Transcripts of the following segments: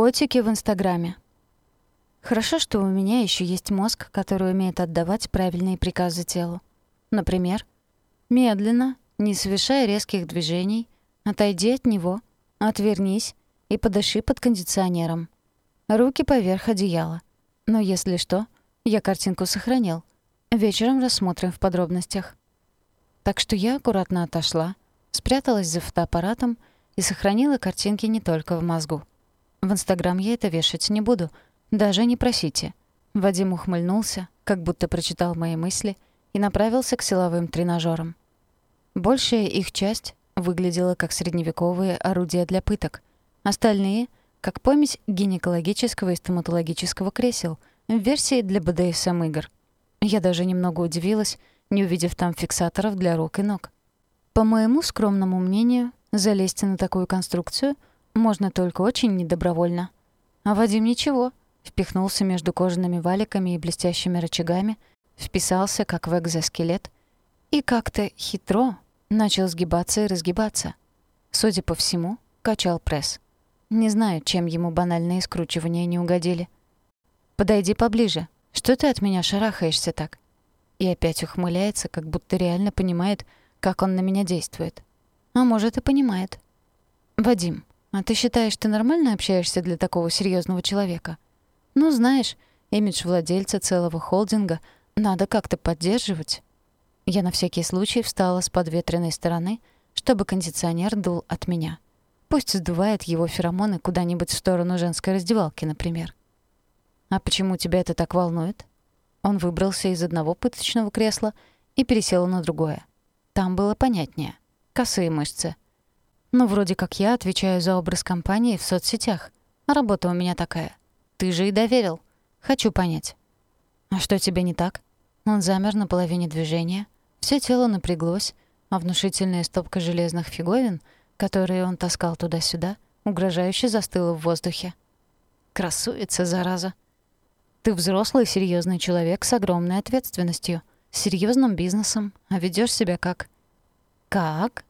Котики в Инстаграме. Хорошо, что у меня еще есть мозг, который умеет отдавать правильные приказы телу. Например, медленно, не совершая резких движений, отойди от него, отвернись и подыши под кондиционером. Руки поверх одеяла. Но если что, я картинку сохранил. Вечером рассмотрим в подробностях. Так что я аккуратно отошла, спряталась за фотоаппаратом и сохранила картинки не только в мозгу. В Инстаграм я это вешать не буду, даже не просите. Вадим ухмыльнулся, как будто прочитал мои мысли, и направился к силовым тренажерам. Большая их часть выглядела как средневековые орудия для пыток. Остальные — как помесь гинекологического и стоматологического кресел в версии для БДСМ-игр. Я даже немного удивилась, не увидев там фиксаторов для рук и ног. По моему скромному мнению, залезть на такую конструкцию можно только очень недобровольно. А Вадим ничего, впихнулся между кожаными валиками и блестящими рычагами, вписался как в экзоскелет и как-то хитро начал сгибаться и разгибаться. Судя по всему, качал пресс. Не знаю, чем ему банальные скручивания не угодили. «Подойди поближе», что ты от меня шарахаешься так?» И опять ухмыляется, как будто реально понимает, как он на меня действует. А может, и понимает. «Вадим, а ты считаешь, ты нормально общаешься для такого серьезного человека? Ну, знаешь, имидж владельца целого холдинга надо как-то поддерживать». Я на всякий случай встала с подветренной стороны, чтобы кондиционер дул от меня. Пусть сдувает его феромоны куда-нибудь в сторону женской раздевалки, например. «А почему тебя это так волнует?» Он выбрался из одного пыточного кресла и пересел на другое. Там было понятнее. Косые мышцы. «Ну, вроде как я отвечаю за образ компании в соцсетях. Работа у меня такая. Ты же и доверил. Хочу понять». «А что тебе не так?» Он замер на половине движения. Все тело напряглось, а внушительная стопка железных фиговин, которые он таскал туда-сюда, угрожающе застыла в воздухе. «Красуется, зараза!» Ты взрослый, серьезный человек с огромной ответственностью, с серьезным бизнесом, а ведешь себя как... Как?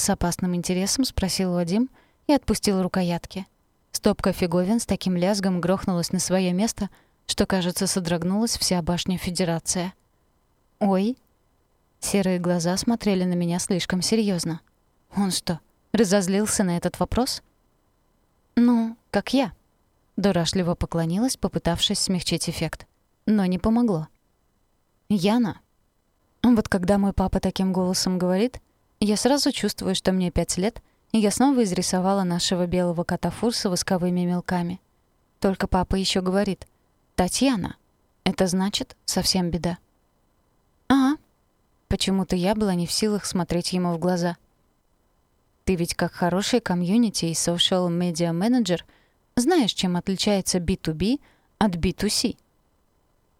С опасным интересом спросил Вадим и отпустил рукоятки. Стопка фиговин с таким лязгом грохнулась на свое место, что, кажется, содрогнулась вся башня Федерация. «Ой!» Серые глаза смотрели на меня слишком серьезно. Он что, разозлился на этот вопрос? «Ну, как я», Дурашливо поклонилась, попытавшись смягчить эффект. Но не помогло. «Яна». Вот когда мой папа таким голосом говорит, я сразу чувствую, что мне пять лет, и я снова изрисовала нашего белого кота Фурса восковыми мелками. Только папа еще говорит «Татьяна». Это значит совсем беда. «Ага». Почему-то я была не в силах смотреть ему в глаза. «Ты ведь как хороший комьюнити и social-медиа-менеджер — знаешь, чем отличается B2B от B2C?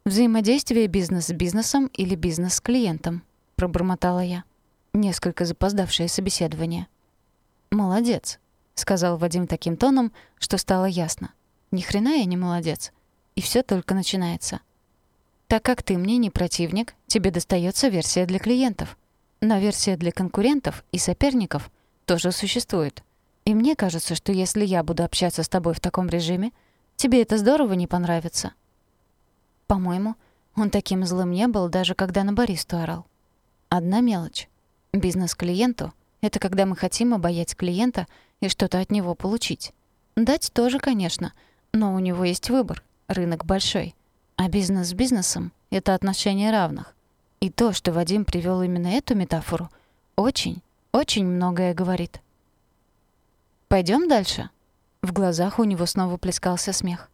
Взаимодействие бизнес с бизнесом или бизнес с клиентом, пробормотала я. Несколько запоздавшее собеседование. Молодец, сказал Вадим таким тоном, что стало ясно. Ни хрена я не молодец. И все только начинается. Так как ты мне не противник, тебе достается версия для клиентов. Но версия для конкурентов и соперников тоже существует. И мне кажется, что если я буду общаться с тобой в таком режиме, тебе это здорово не понравится. По-моему, он таким злым не был, даже когда на баристу орал. Одна мелочь. Бизнес клиенту — это когда мы хотим обаять клиента и что-то от него получить. Дать тоже, конечно, но у него есть выбор, рынок большой. А бизнес с бизнесом — это отношения равных. И то, что Вадим привел именно эту метафору, очень, очень многое говорит. Пойдем дальше?» В глазах у него снова плескался смех.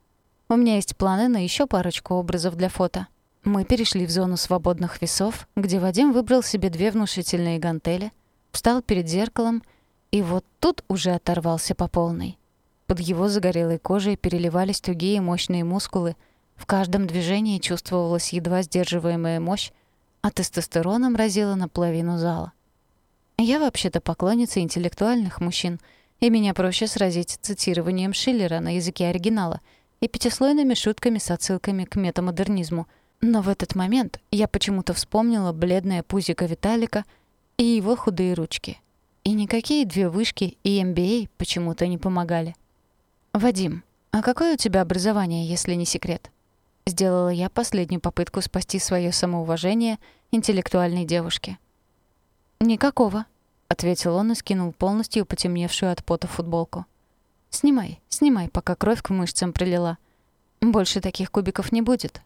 «У меня есть планы на еще парочку образов для фото». Мы перешли в зону свободных весов, где Вадим выбрал себе две внушительные гантели, встал перед зеркалом и вот тут уже оторвался по полной. Под его загорелой кожей переливались тугие мощные мускулы, в каждом движении чувствовалась едва сдерживаемая мощь, а тестостероном разила наполовину зала. Я вообще-то поклонница интеллектуальных мужчин — и меня проще сразить цитированием Шиллера на языке оригинала и пятислойными шутками с отсылками к метамодернизму. Но в этот момент я почему-то вспомнила бледное пузико Виталика и его худые ручки. И никакие две вышки и MBA почему-то не помогали. «Вадим, «А какое у тебя образование, если не секрет?» Сделала я последнюю попытку спасти свое самоуважение интеллектуальной девушки. «Никакого», — ответил он и скинул полностью потемневшую от пота футболку. «Снимай, снимай, пока кровь к мышцам прилила. Больше таких кубиков не будет».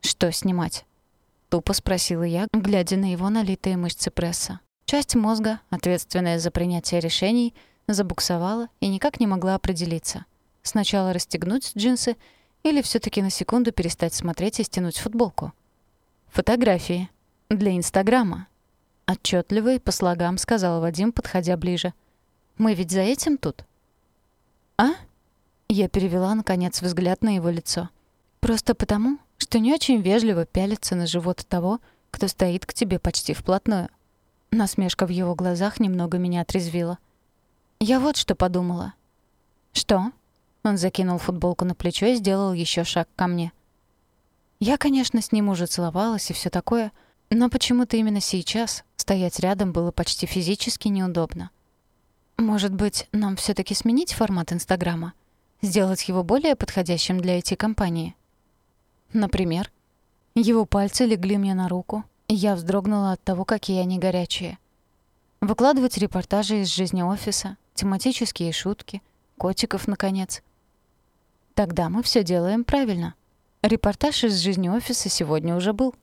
«Что снимать?» — тупо спросила я, глядя на его налитые мышцы пресса. Часть мозга, ответственная за принятие решений, забуксовала и никак не могла определиться. Сначала расстегнуть джинсы или все таки на секунду перестать смотреть и стянуть футболку. «Фотографии. Для Инстаграма», — отчетливо и по слогам сказал Вадим, подходя ближе. «Мы ведь за этим тут?» «А?» Я перевела, наконец, взгляд на его лицо. «Просто потому, что не очень вежливо пялиться на живот того, кто стоит к тебе почти вплотную». Насмешка в его глазах немного меня отрезвила. Я вот что подумала. «Что?» Он закинул футболку на плечо и сделал еще шаг ко мне. Я, конечно, с ним уже целовалась и все такое, но почему-то именно сейчас стоять рядом было почти физически неудобно. Может быть, нам все таки сменить формат Инстаграма? Сделать его более подходящим для IT-компании? Например, его пальцы легли мне на руку, и я вздрогнула от того, какие они горячие. Выкладывать репортажи из жизни офиса, тематические шутки, котиков, наконец. Тогда мы все делаем правильно. Репортаж из жизни офиса сегодня уже был.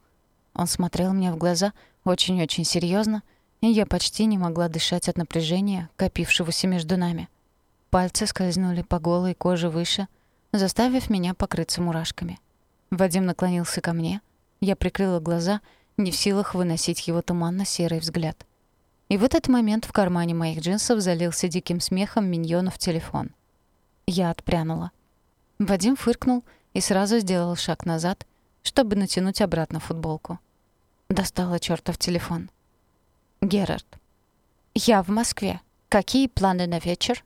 Он смотрел мне в глаза очень-очень серьезно, и я почти не могла дышать от напряжения, копившегося между нами. Пальцы скользнули по голой коже выше, заставив меня покрыться мурашками. Вадим наклонился ко мне. Я прикрыла глаза, не в силах выносить его туманно-серый взгляд. И в этот момент в кармане моих джинсов залился диким смехом миньонов телефон. Я отпрянула. Вадим фыркнул и сразу сделал шаг назад, чтобы натянуть обратно футболку. Достала чертов телефон. «Герард, я в Москве. Какие планы на вечер?»